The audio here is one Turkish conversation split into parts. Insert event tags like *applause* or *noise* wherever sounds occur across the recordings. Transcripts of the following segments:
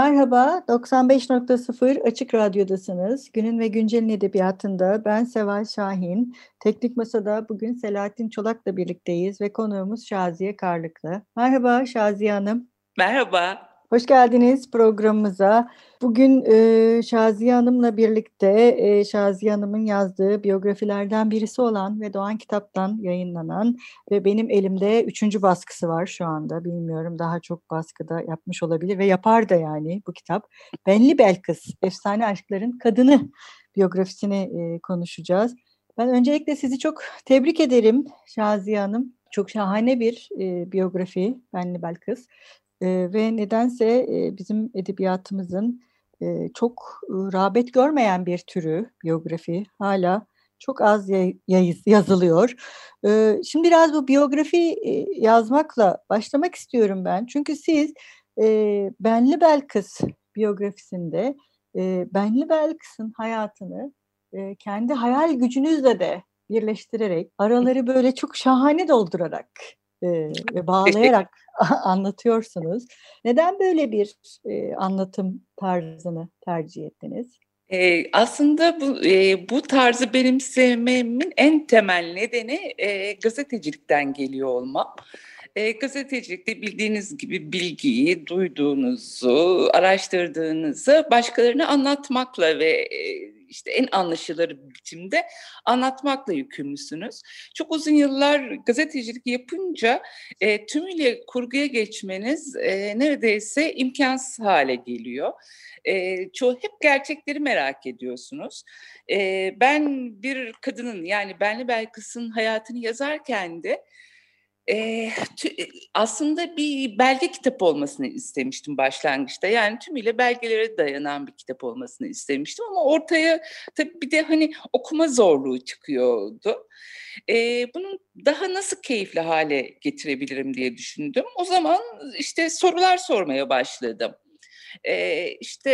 Merhaba, 95.0 Açık Radyo'dasınız. Günün ve Güncel'in edebiyatında ben Seval Şahin. Teknik Masa'da bugün Selahattin Çolak'la birlikteyiz ve konuğumuz Şaziye Karlıklı. Merhaba Şaziye Hanım. Merhaba. Hoş geldiniz programımıza. Bugün e, Şaziye Hanım'la birlikte e, Şaziye Hanım'ın yazdığı biyografilerden birisi olan ve Doğan Kitap'tan yayınlanan ve benim elimde üçüncü baskısı var şu anda. Bilmiyorum daha çok baskıda yapmış olabilir ve yapar da yani bu kitap. Benli Belkıs, Efsane Aşkların Kadını biyografisini e, konuşacağız. Ben öncelikle sizi çok tebrik ederim Şaziye Hanım. Çok şahane bir e, biyografi Benli Belkıs. E, ve nedense e, bizim edebiyatımızın e, çok e, rağbet görmeyen bir türü biyografi hala çok az yazılıyor. Şimdi biraz bu biyografi yazmakla başlamak istiyorum ben. Çünkü siz Benli Belkıs biyografisinde Benli Belkıs'ın hayatını kendi hayal gücünüzle de birleştirerek araları böyle çok şahane doldurarak *laughs* ve bağlayarak *laughs* anlatıyorsunuz. Neden böyle bir e, anlatım tarzını tercih ettiniz? Ee, aslında bu e, bu tarzı benim sevmemin en temel nedeni e, gazetecilikten geliyor olmam. E, gazetecilikte bildiğiniz gibi bilgiyi, duyduğunuzu, araştırdığınızı başkalarına anlatmakla ve e, işte en anlaşılır biçimde anlatmakla yükümlüsünüz. Çok uzun yıllar gazetecilik yapınca e, tümüyle kurguya geçmeniz e, neredeyse imkansız hale geliyor. E, çoğu hep gerçekleri merak ediyorsunuz. E, ben bir kadının yani Benli Belkıs'ın hayatını yazarken de e, aslında bir belge kitap olmasını istemiştim başlangıçta. Yani tümüyle belgelere dayanan bir kitap olmasını istemiştim ama ortaya tabii bir de hani okuma zorluğu çıkıyordu. E, bunu daha nasıl keyifli hale getirebilirim diye düşündüm. O zaman işte sorular sormaya başladım. E, işte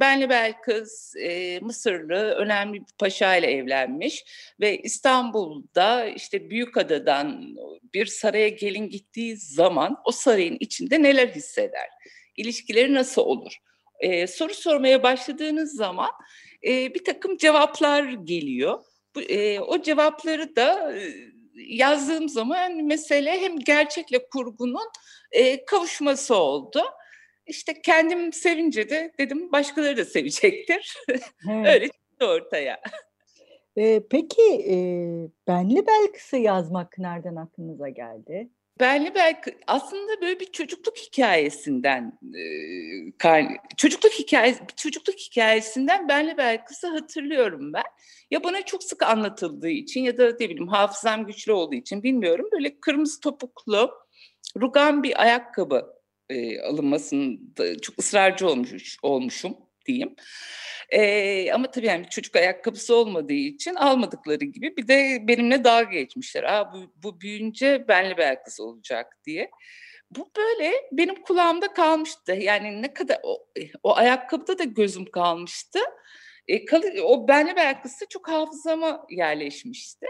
Benli Belkıs e, Mısırlı önemli bir paşa ile evlenmiş ve İstanbul'da işte Büyükada'dan bir saraya gelin gittiği zaman o sarayın içinde neler hisseder? İlişkileri nasıl olur? E, soru sormaya başladığınız zaman e, bir takım cevaplar geliyor. Bu, e, o cevapları da e, yazdığım zaman mesele hem gerçekle kurgunun e, kavuşması oldu. İşte kendim sevince de dedim başkaları da sevecektir. *laughs* Evet. Öyle çıktı ortaya. Ee, peki e, Benli Belkıs'ı yazmak nereden aklınıza geldi? Benli Belkıs aslında böyle bir çocukluk hikayesinden e, çocukluk hikayesi çocukluk hikayesinden Benli Belkıs'ı hatırlıyorum ben. Ya bana çok sık anlatıldığı için ya da ne bileyim hafızam güçlü olduğu için bilmiyorum böyle kırmızı topuklu rugan bir ayakkabı e, alınmasında çok ısrarcı olmuş olmuşum diyeyim. E, ama tabii yani çocuk ayakkabısı olmadığı için almadıkları gibi bir de benimle dalga geçmişler. Aa, bu, bu büyünce benli bir ayakkabısı olacak diye. Bu böyle benim kulağımda kalmıştı. Yani ne kadar o, o ayakkabıda da gözüm kalmıştı. E, kalı, o benli bir ayakkabısı çok hafızama yerleşmişti.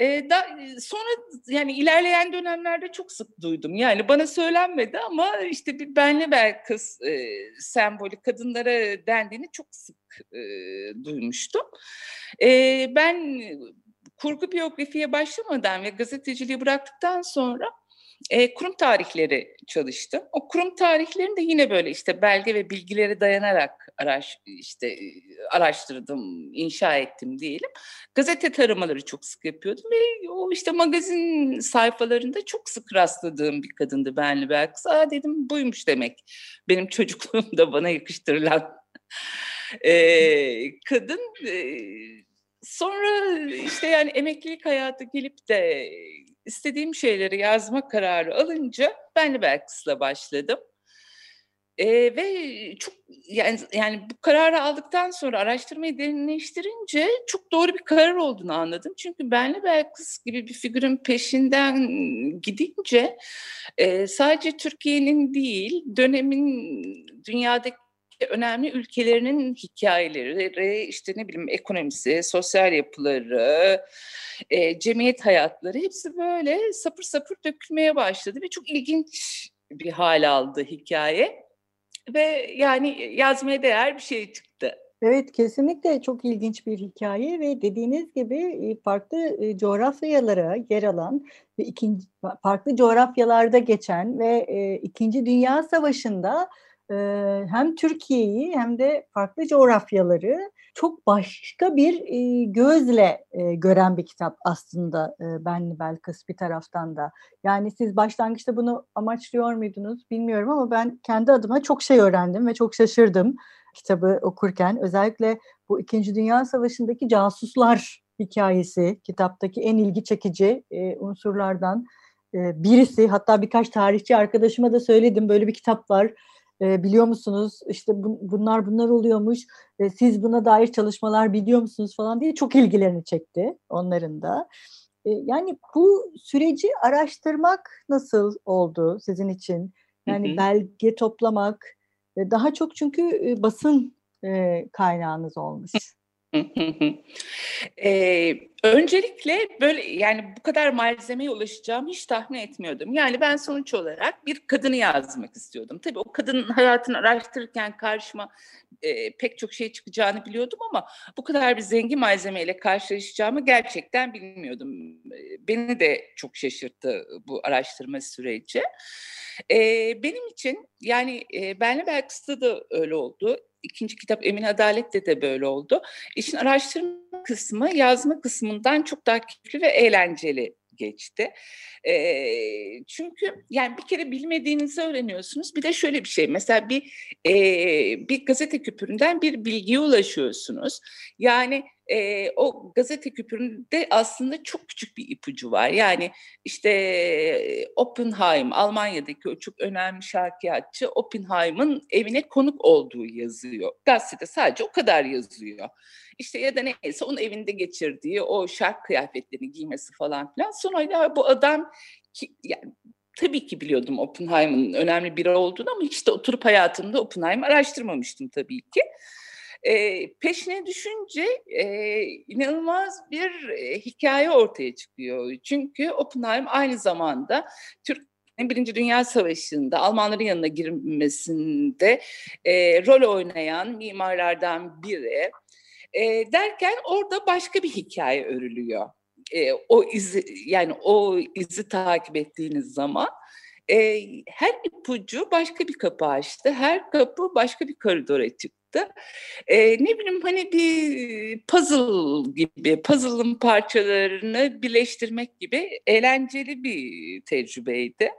E, da, sonra yani ilerleyen dönemlerde çok sık duydum. Yani bana söylenmedi ama işte bir benli bel kız e, sembolü kadınlara dendiğini çok sık e, duymuştum. E, ben kurgu biyografiye başlamadan ve gazeteciliği bıraktıktan sonra e, kurum tarihleri çalıştım. O kurum tarihlerini de yine böyle işte belge ve bilgilere dayanarak araş, işte araştırdım, inşa ettim diyelim. Gazete taramaları çok sık yapıyordum ve o işte magazin sayfalarında çok sık rastladığım bir kadındı Benli Belkıs. Aa dedim buymuş demek. Benim çocukluğumda bana yakıştırılan e, kadın. E, sonra işte yani emeklilik hayatı gelip de istediğim şeyleri yazma kararı alınca ben Belkıs'la başladım. Ee, ve çok yani yani bu kararı aldıktan sonra araştırmayı derinleştirince çok doğru bir karar olduğunu anladım. Çünkü Benli Belkıs gibi bir figürün peşinden gidince e, sadece Türkiye'nin değil dönemin dünyadaki önemli ülkelerinin hikayeleri, işte ne bileyim ekonomisi, sosyal yapıları, e, cemiyet hayatları hepsi böyle sapır sapır dökülmeye başladı ve çok ilginç bir hal aldı hikaye ve yani yazmaya değer bir şey çıktı. Evet kesinlikle çok ilginç bir hikaye ve dediğiniz gibi farklı coğrafyalara yer alan ve ikinci farklı coğrafyalarda geçen ve İkinci Dünya Savaşı'nda hem Türkiye'yi hem de farklı coğrafyaları çok başka bir gözle gören bir kitap aslında Benli Belkıs bir taraftan da. Yani siz başlangıçta bunu amaçlıyor muydunuz bilmiyorum ama ben kendi adıma çok şey öğrendim ve çok şaşırdım kitabı okurken. Özellikle bu İkinci Dünya Savaşı'ndaki casuslar hikayesi kitaptaki en ilgi çekici unsurlardan birisi. Hatta birkaç tarihçi arkadaşıma da söyledim böyle bir kitap var e, biliyor musunuz işte bu, bunlar bunlar oluyormuş e, siz buna dair çalışmalar biliyor musunuz falan diye çok ilgilerini çekti onların da. E, yani bu süreci araştırmak nasıl oldu sizin için? Yani hı hı. belge toplamak e, daha çok çünkü e, basın e, kaynağınız olmuş. Ee, öncelikle böyle yani bu kadar malzemeye ulaşacağımı hiç tahmin etmiyordum. Yani ben sonuç olarak bir kadını yazmak istiyordum. Tabii o kadının hayatını araştırırken karşıma e, pek çok şey çıkacağını biliyordum ama bu kadar bir zengin malzemeyle karşılaşacağımı gerçekten bilmiyordum. Beni de çok şaşırttı bu araştırma süreci. E, benim için yani e, Benli Belkıs'ta da öyle oldu ikinci kitap Emin Adalet'te de böyle oldu. İşin araştırma kısmı yazma kısmından çok daha keyifli ve eğlenceli geçti. E, çünkü yani bir kere bilmediğinizi öğreniyorsunuz. Bir de şöyle bir şey mesela bir e, bir gazete küpüründen bir bilgiye ulaşıyorsunuz. Yani e, o gazete küpüründe aslında çok küçük bir ipucu var. Yani işte Oppenheim, Almanya'daki o çok önemli şarkiyatçı Oppenheim'ın evine konuk olduğu yazıyor. Gazetede sadece o kadar yazıyor. İşte ya da neyse onun evinde geçirdiği o şark kıyafetlerini giymesi falan filan. Sonra ya bu adam ki, yani tabii ki biliyordum Oppenheim'ın önemli biri olduğunu ama hiç de oturup hayatımda Oppenheim araştırmamıştım tabii ki. E, peşine düşünce e, inanılmaz bir e, hikaye ortaya çıkıyor. Çünkü Oppenheim aynı zamanda Türk Birinci Dünya Savaşı'nda Almanların yanına girmesinde e, rol oynayan mimarlardan biri. E, derken orada başka bir hikaye örülüyor. E, o izi yani o izi takip ettiğiniz zaman e, her ipucu başka bir kapı açtı. Her kapı başka bir koridora çıktı. E, ne bileyim hani bir puzzle gibi, puzzle'ın parçalarını birleştirmek gibi eğlenceli bir tecrübeydi.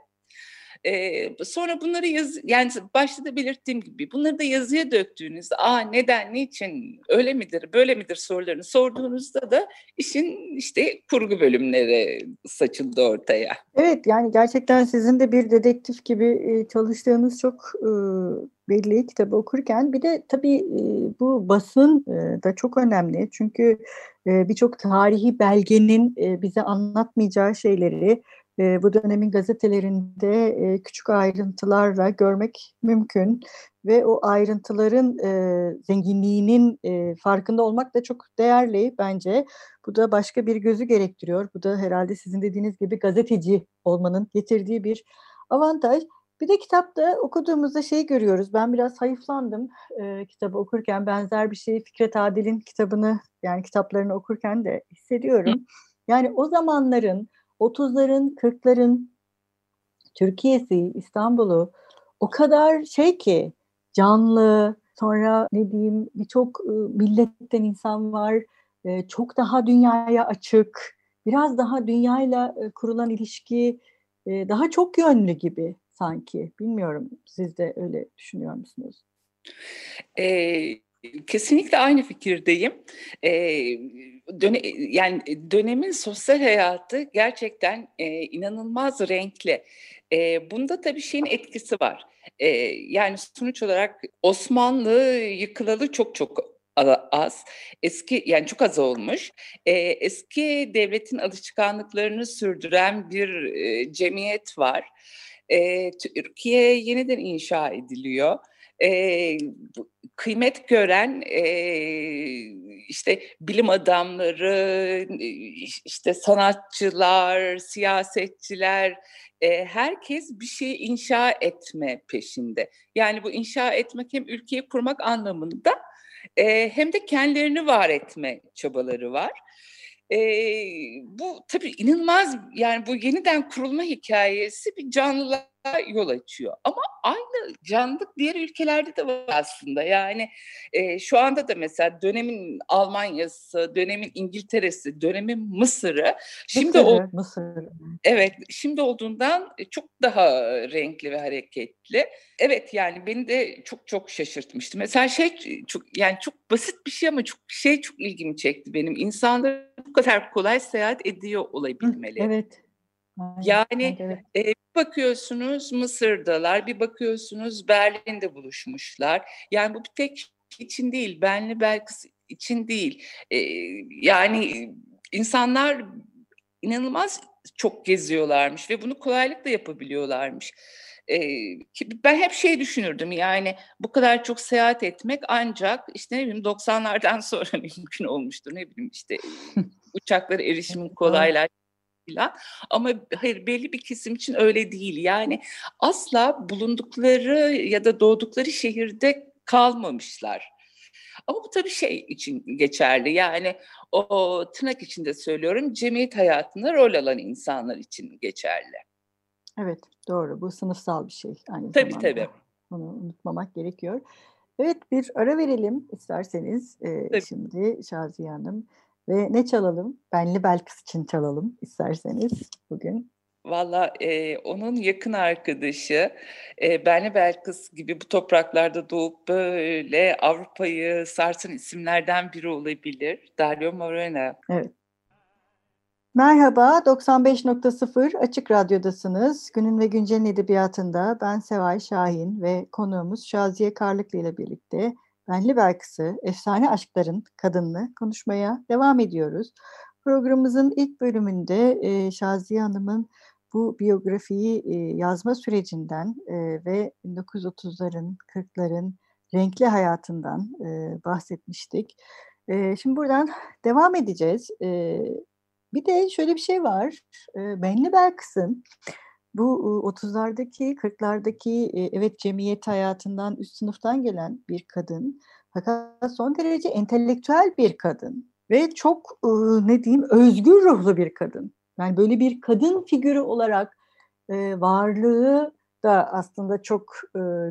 E, sonra bunları yaz, yani başta da belirttiğim gibi bunları da yazıya döktüğünüzde, aa neden, niçin, öyle midir, böyle midir sorularını sorduğunuzda da işin işte kurgu bölümleri saçıldı ortaya. Evet yani gerçekten sizin de bir dedektif gibi çalıştığınız çok belli kitabı okurken bir de tabii bu basın da çok önemli çünkü birçok tarihi belgenin bize anlatmayacağı şeyleri e, bu dönemin gazetelerinde e, küçük ayrıntılarla görmek mümkün ve o ayrıntıların e, zenginliğinin e, farkında olmak da çok değerli bence. Bu da başka bir gözü gerektiriyor. Bu da herhalde sizin dediğiniz gibi gazeteci olmanın getirdiği bir avantaj. Bir de kitapta okuduğumuzda şey görüyoruz. Ben biraz hayıflandım e, kitabı okurken. Benzer bir şeyi Fikret Adil'in kitabını yani kitaplarını okurken de hissediyorum. Yani o zamanların 30'ların, 40'ların Türkiye'si, İstanbul'u o kadar şey ki canlı, sonra ne diyeyim birçok milletten insan var, çok daha dünyaya açık, biraz daha dünyayla kurulan ilişki daha çok yönlü gibi sanki. Bilmiyorum siz de öyle düşünüyor musunuz? Ee, Kesinlikle aynı fikirdeyim. Ee, döne, yani dönemin sosyal hayatı gerçekten e, inanılmaz renkli. E, bunda tabii şeyin etkisi var. E, yani sonuç olarak Osmanlı yıkılalı çok çok az. Eski yani çok az olmuş. E, eski devletin alışkanlıklarını sürdüren bir e, cemiyet var. E, Türkiye yeniden inşa ediliyor. E, kıymet gören e, işte bilim adamları, işte sanatçılar, siyasetçiler, e, herkes bir şey inşa etme peşinde. Yani bu inşa etmek hem ülkeyi kurmak anlamında e, hem de kendilerini var etme çabaları var. E, bu tabii inanılmaz yani bu yeniden kurulma hikayesi bir canlılığa yol açıyor. Ama aynı canlılık diğer ülkelerde de var aslında. Yani e, şu anda da mesela dönemin Almanya'sı, dönemin İngiltere'si, dönemin Mısır'ı şimdi Mısır, o Mısır. Evet, şimdi olduğundan çok daha renkli ve hareketli. Evet yani beni de çok çok şaşırtmıştı. Mesela şey çok yani çok basit bir şey ama çok şey çok ilgimi çekti benim. İnsanlar bu kadar kolay seyahat ediyor olabilmeli. Evet. Yani evet. e, bakıyorsunuz Mısır'dalar, bir bakıyorsunuz Berlin'de buluşmuşlar. Yani bu bir tek için değil, Benli Belkıs için değil. E, yani insanlar inanılmaz çok geziyorlarmış ve bunu kolaylıkla yapabiliyorlarmış. Ee, ben hep şey düşünürdüm yani bu kadar çok seyahat etmek ancak işte ne bileyim 90'lardan *laughs* sonra mümkün olmuştur ne bileyim işte *laughs* uçaklara erişimin kolaylaştı filan. Ama hayır belli bir kesim için öyle değil. Yani asla bulundukları ya da doğdukları şehirde kalmamışlar. Ama bu tabii şey için geçerli. Yani o tırnak içinde söylüyorum cemiyet hayatında rol alan insanlar için geçerli. Evet doğru bu sınıfsal bir şey aynı tabii, zamanda. Tabii Bunu unutmamak gerekiyor. Evet bir ara verelim isterseniz ee, şimdi Şaziye Hanım. Ve ne çalalım? Benli Belkıs için çalalım isterseniz bugün. Valla e, onun yakın arkadaşı e, Benli Belkıs gibi bu topraklarda doğup böyle Avrupa'yı sarsan isimlerden biri olabilir. Dario Moreno. Evet. Merhaba, 95.0 Açık Radyo'dasınız. Günün ve Güncel'in edebiyatında ben Seval Şahin ve konuğumuz Şaziye Karlıklı ile birlikte Benli Belkıs'ı, efsane aşkların kadınını konuşmaya devam ediyoruz. Programımızın ilk bölümünde e, Şaziye Hanım'ın bu biyografiyi e, yazma sürecinden e, ve 1930'ların, 40'ların renkli hayatından e, bahsetmiştik. E, şimdi buradan devam edeceğiz. E, bir de şöyle bir şey var. E, Benli Belkıs'ın bu 30'lardaki, 40'lardaki evet cemiyet hayatından, üst sınıftan gelen bir kadın. Fakat son derece entelektüel bir kadın ve çok ne diyeyim özgür ruhlu bir kadın. Yani böyle bir kadın figürü olarak varlığı da aslında çok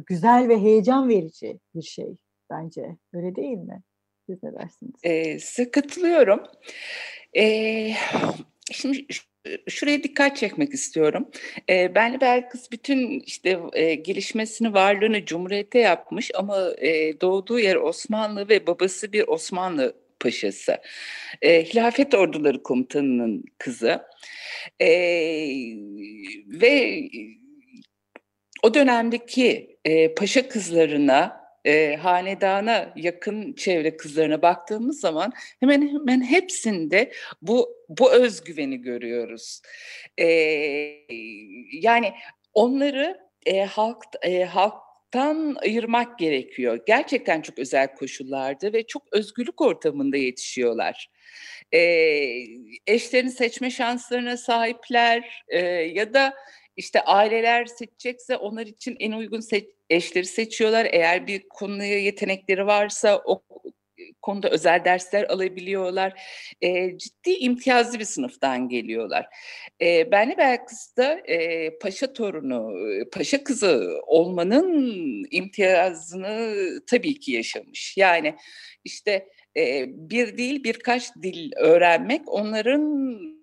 güzel ve heyecan verici bir şey bence. Öyle değil mi? Siz ne dersiniz? Ee, katılıyorum. Ee, şimdi şuraya dikkat çekmek istiyorum. E, Benli Belkıs bütün işte e, gelişmesini, varlığını Cumhuriyet'te yapmış ama e, doğduğu yer Osmanlı ve babası bir Osmanlı paşası. E, Hilafet Orduları Komutanı'nın kızı. E, ve o dönemdeki e, paşa kızlarına e, hanedana yakın çevre kızlarına baktığımız zaman hemen hemen hepsinde bu bu özgüveni görüyoruz. E, yani onları e, halk e, halktan ayırmak gerekiyor. Gerçekten çok özel koşullarda ve çok özgürlük ortamında yetişiyorlar. E, eşlerini seçme şanslarına sahipler e, ya da işte aileler seçecekse onlar için en uygun seç, eşleri seçiyorlar. Eğer bir konuya yetenekleri varsa o konuda özel dersler alabiliyorlar. E, ciddi imtiyazlı bir sınıftan geliyorlar. E, Benli Belkıs'ta e, paşa torunu, paşa kızı olmanın imtiyazını tabii ki yaşamış. Yani işte e, bir değil birkaç dil öğrenmek onların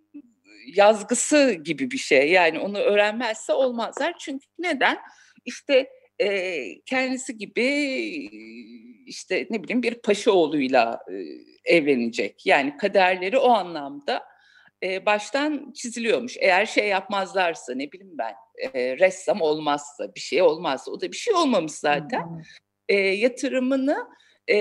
yazgısı gibi bir şey. Yani onu öğrenmezse olmazlar. Çünkü neden? İşte e, kendisi gibi işte ne bileyim bir paşa oğluyla e, evlenecek. Yani kaderleri o anlamda e, baştan çiziliyormuş. Eğer şey yapmazlarsa ne bileyim ben e, ressam olmazsa bir şey olmazsa o da bir şey olmamış zaten. E, yatırımını e,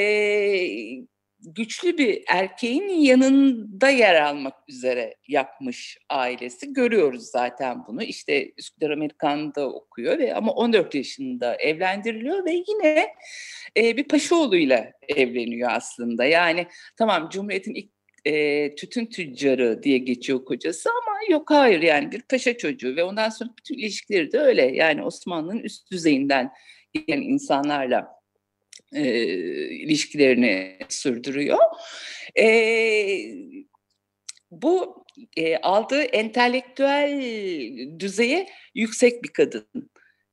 güçlü bir erkeğin yanında yer almak üzere yapmış ailesi. Görüyoruz zaten bunu. İşte Üsküdar Amerikan'da okuyor ve ama 14 yaşında evlendiriliyor ve yine e, bir paşaoğluyla evleniyor aslında. Yani tamam Cumhuriyet'in ilk e, tütün tüccarı diye geçiyor kocası ama yok hayır yani bir paşa çocuğu ve ondan sonra bütün ilişkileri de öyle. Yani Osmanlı'nın üst düzeyinden gelen insanlarla e, ilişkilerini sürdürüyor. E, bu e, aldığı entelektüel düzeye yüksek bir kadın.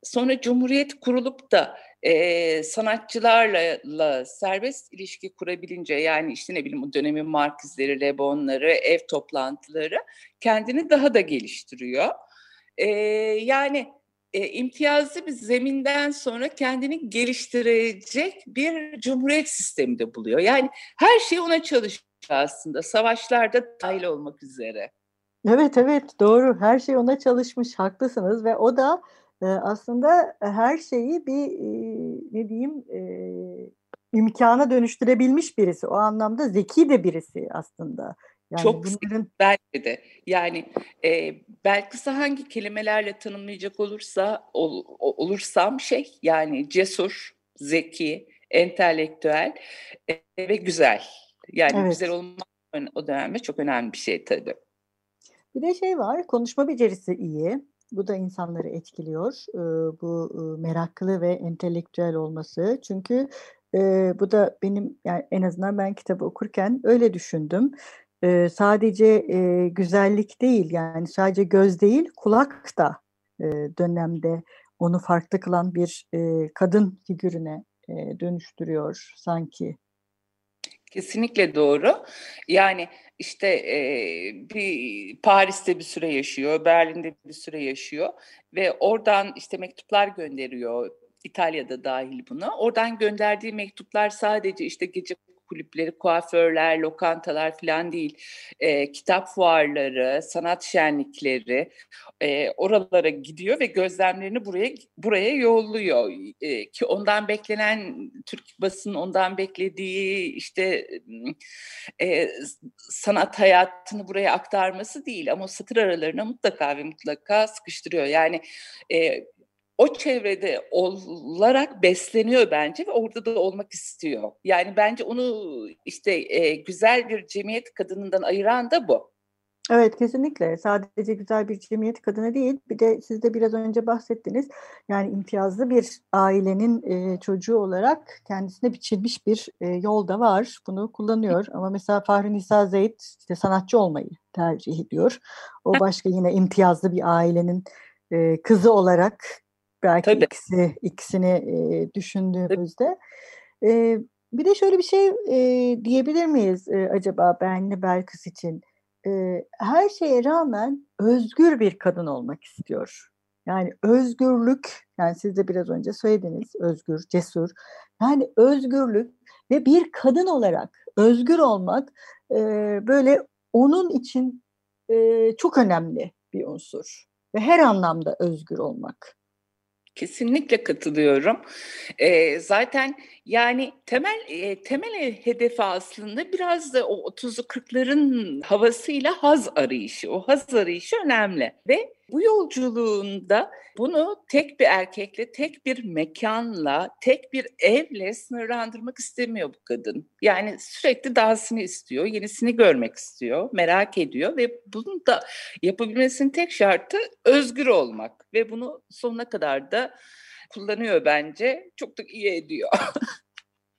Sonra Cumhuriyet kurulup da e, sanatçılarla serbest ilişki kurabilince yani işte ne bileyim o dönemin Markizleri, Lebonları, ev toplantıları kendini daha da geliştiriyor. E, yani e, imtiyazlı bir zeminden sonra kendini geliştirecek bir cumhuriyet sistemi de buluyor. Yani her şey ona çalışıyor aslında. Savaşlarda dahil olmak üzere. Evet evet doğru. Her şey ona çalışmış. Haklısınız ve o da e, aslında her şeyi bir e, ne diyeyim e, imkana dönüştürebilmiş birisi. O anlamda zeki de birisi aslında. Yani Çok bunların... belki de. Yani e, belki hangi kelimelerle tanımlayacak olursa ol, olursam şey yani cesur, zeki, entelektüel e, ve güzel. Yani evet. güzel olmak o dönemde çok önemli bir şey tabii. Bir de şey var, konuşma becerisi iyi. Bu da insanları etkiliyor. Bu meraklı ve entelektüel olması. Çünkü e, bu da benim yani en azından ben kitabı okurken öyle düşündüm e, sadece e, güzellik değil yani sadece göz değil kulak da e, dönemde onu farklı kılan bir e, kadın figürüne e, dönüştürüyor sanki. Kesinlikle doğru. Yani işte e, bir Paris'te bir süre yaşıyor, Berlin'de bir süre yaşıyor ve oradan işte mektuplar gönderiyor. İtalya'da dahil buna. Oradan gönderdiği mektuplar sadece işte gece kulüpleri, kuaförler, lokantalar falan değil. E, kitap fuarları, sanat şenlikleri e, oralara gidiyor ve gözlemlerini buraya buraya yolluyor. E, ki ondan beklenen Türk basının ondan beklediği işte e, sanat hayatını buraya aktarması değil ama satır aralarına mutlaka ve mutlaka sıkıştırıyor. Yani e, o çevrede olarak besleniyor bence ve orada da olmak istiyor. Yani bence onu işte e, güzel bir cemiyet kadınından ayıran da bu. Evet kesinlikle. Sadece güzel bir cemiyet kadını değil. Bir de siz de biraz önce bahsettiniz. Yani imtiyazlı bir ailenin e, çocuğu olarak kendisine biçilmiş bir e, yol da var. Bunu kullanıyor. Ama mesela Fahri Nisa Zeyd işte sanatçı olmayı tercih ediyor. O başka yine imtiyazlı bir ailenin e, kızı olarak Belki Tabii. ikisi ikisini e, düşündüğümüzde. E, bir de şöyle bir şey e, diyebilir miyiz e, acaba Benli Belkıs için? E, her şeye rağmen özgür bir kadın olmak istiyor. Yani özgürlük, yani siz de biraz önce söylediniz, özgür, cesur. Yani özgürlük ve bir kadın olarak özgür olmak e, böyle onun için e, çok önemli bir unsur. Ve her anlamda özgür olmak. Kesinlikle katılıyorum. E, zaten yani temel e, temel hedefi aslında biraz da o 30'lu 40'ların havasıyla haz arayışı. O haz arayışı önemli ve bu yolculuğunda bunu tek bir erkekle, tek bir mekanla, tek bir evle sınırlandırmak istemiyor bu kadın. Yani sürekli dahasını istiyor, yenisini görmek istiyor, merak ediyor ve bunu da yapabilmesinin tek şartı özgür olmak ve bunu sonuna kadar da kullanıyor bence. Çok da iyi ediyor. *laughs*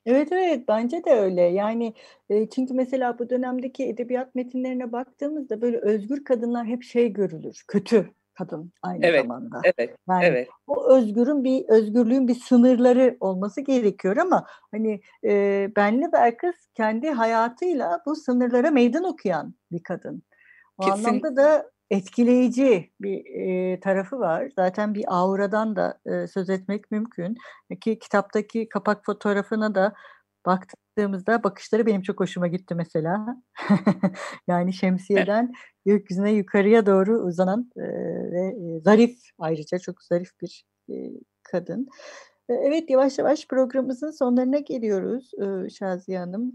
Evet evet bence de öyle. Yani e, çünkü mesela bu dönemdeki edebiyat metinlerine baktığımızda böyle özgür kadınlar hep şey görülür. Kötü kadın aynı evet, zamanda. Evet. Yani evet. o özgürün bir özgürlüğün bir sınırları olması gerekiyor ama hani e, Benli Belkıs kendi hayatıyla bu sınırlara meydan okuyan bir kadın. O Kesin. anlamda da etkileyici bir e, tarafı var. Zaten bir auradan da e, söz etmek mümkün. Ki kitaptaki kapak fotoğrafına da baktığımızda bakışları benim çok hoşuma gitti mesela. *laughs* yani şemsiyeden gökyüzüne yukarıya doğru uzanan e, ve zarif ayrıca çok zarif bir e, kadın. E, evet yavaş yavaş programımızın sonlarına geliyoruz e, Şaziye Hanım.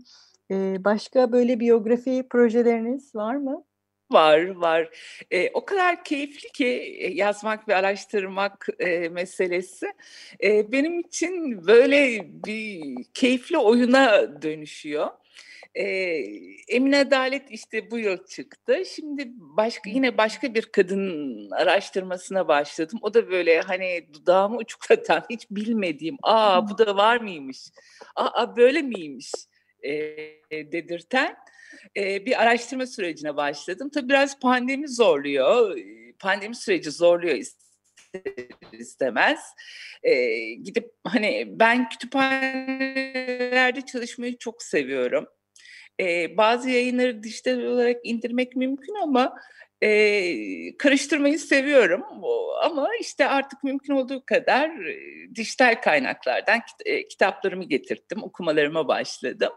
E, başka böyle biyografi projeleriniz var mı? Var, var. E, o kadar keyifli ki yazmak ve araştırmak e, meselesi. E, benim için böyle bir keyifli oyuna dönüşüyor. E, Emin Adalet işte bu yıl çıktı. Şimdi başka yine başka bir kadın araştırmasına başladım. O da böyle hani dudağımı uçuklatan hiç bilmediğim, aa bu da var mıymış, aa böyle miymiş e, dedirten e, bir araştırma sürecine başladım. Tabii biraz pandemi zorluyor. Pandemi süreci zorluyor istemez. E, gidip hani ben kütüphanelerde çalışmayı çok seviyorum. E, bazı yayınları dijital olarak indirmek mümkün ama e, karıştırmayı seviyorum. Ama işte artık mümkün olduğu kadar dijital kaynaklardan kit- kitaplarımı getirttim, okumalarıma başladım.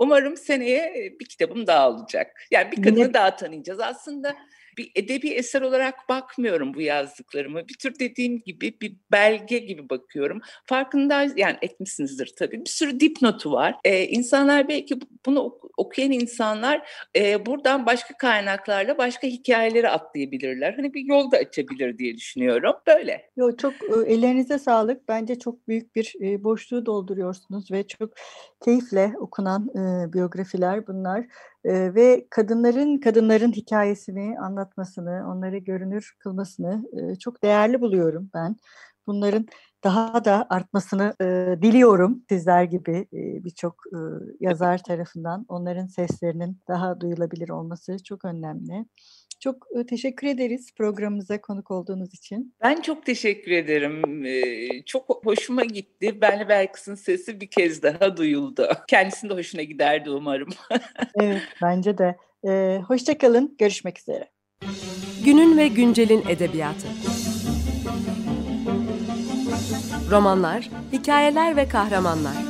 Umarım seneye bir kitabım daha olacak. Yani bir kadını daha tanıyacağız. Aslında bir edebi eser olarak bakmıyorum bu yazdıklarımı. Bir tür dediğim gibi bir belge gibi bakıyorum. Farkında yani etmişsinizdir tabii. Bir sürü dipnotu var. Ee, insanlar belki bunu okuyan insanlar e, buradan başka kaynaklarla başka hikayeleri atlayabilirler. Hani bir yol da açabilir diye düşünüyorum. Böyle. Yo, çok e, ellerinize sağlık. Bence çok büyük bir e, boşluğu dolduruyorsunuz ve çok keyifle okunan e, biyografiler bunlar e, ve kadınların kadınların hikayesini anlatmasını, onları görünür kılmasını e, çok değerli buluyorum ben. Bunların daha da artmasını e, diliyorum sizler gibi e, birçok e, yazar tarafından. Onların seslerinin daha duyulabilir olması çok önemli. Çok teşekkür ederiz programımıza konuk olduğunuz için. Ben çok teşekkür ederim. Çok hoşuma gitti. Benle Belkıs'ın sesi bir kez daha duyuldu. Kendisinin de hoşuna giderdi umarım. *laughs* evet, bence de. Hoşçakalın, görüşmek üzere. Günün ve güncelin edebiyatı. Romanlar, hikayeler ve kahramanlar.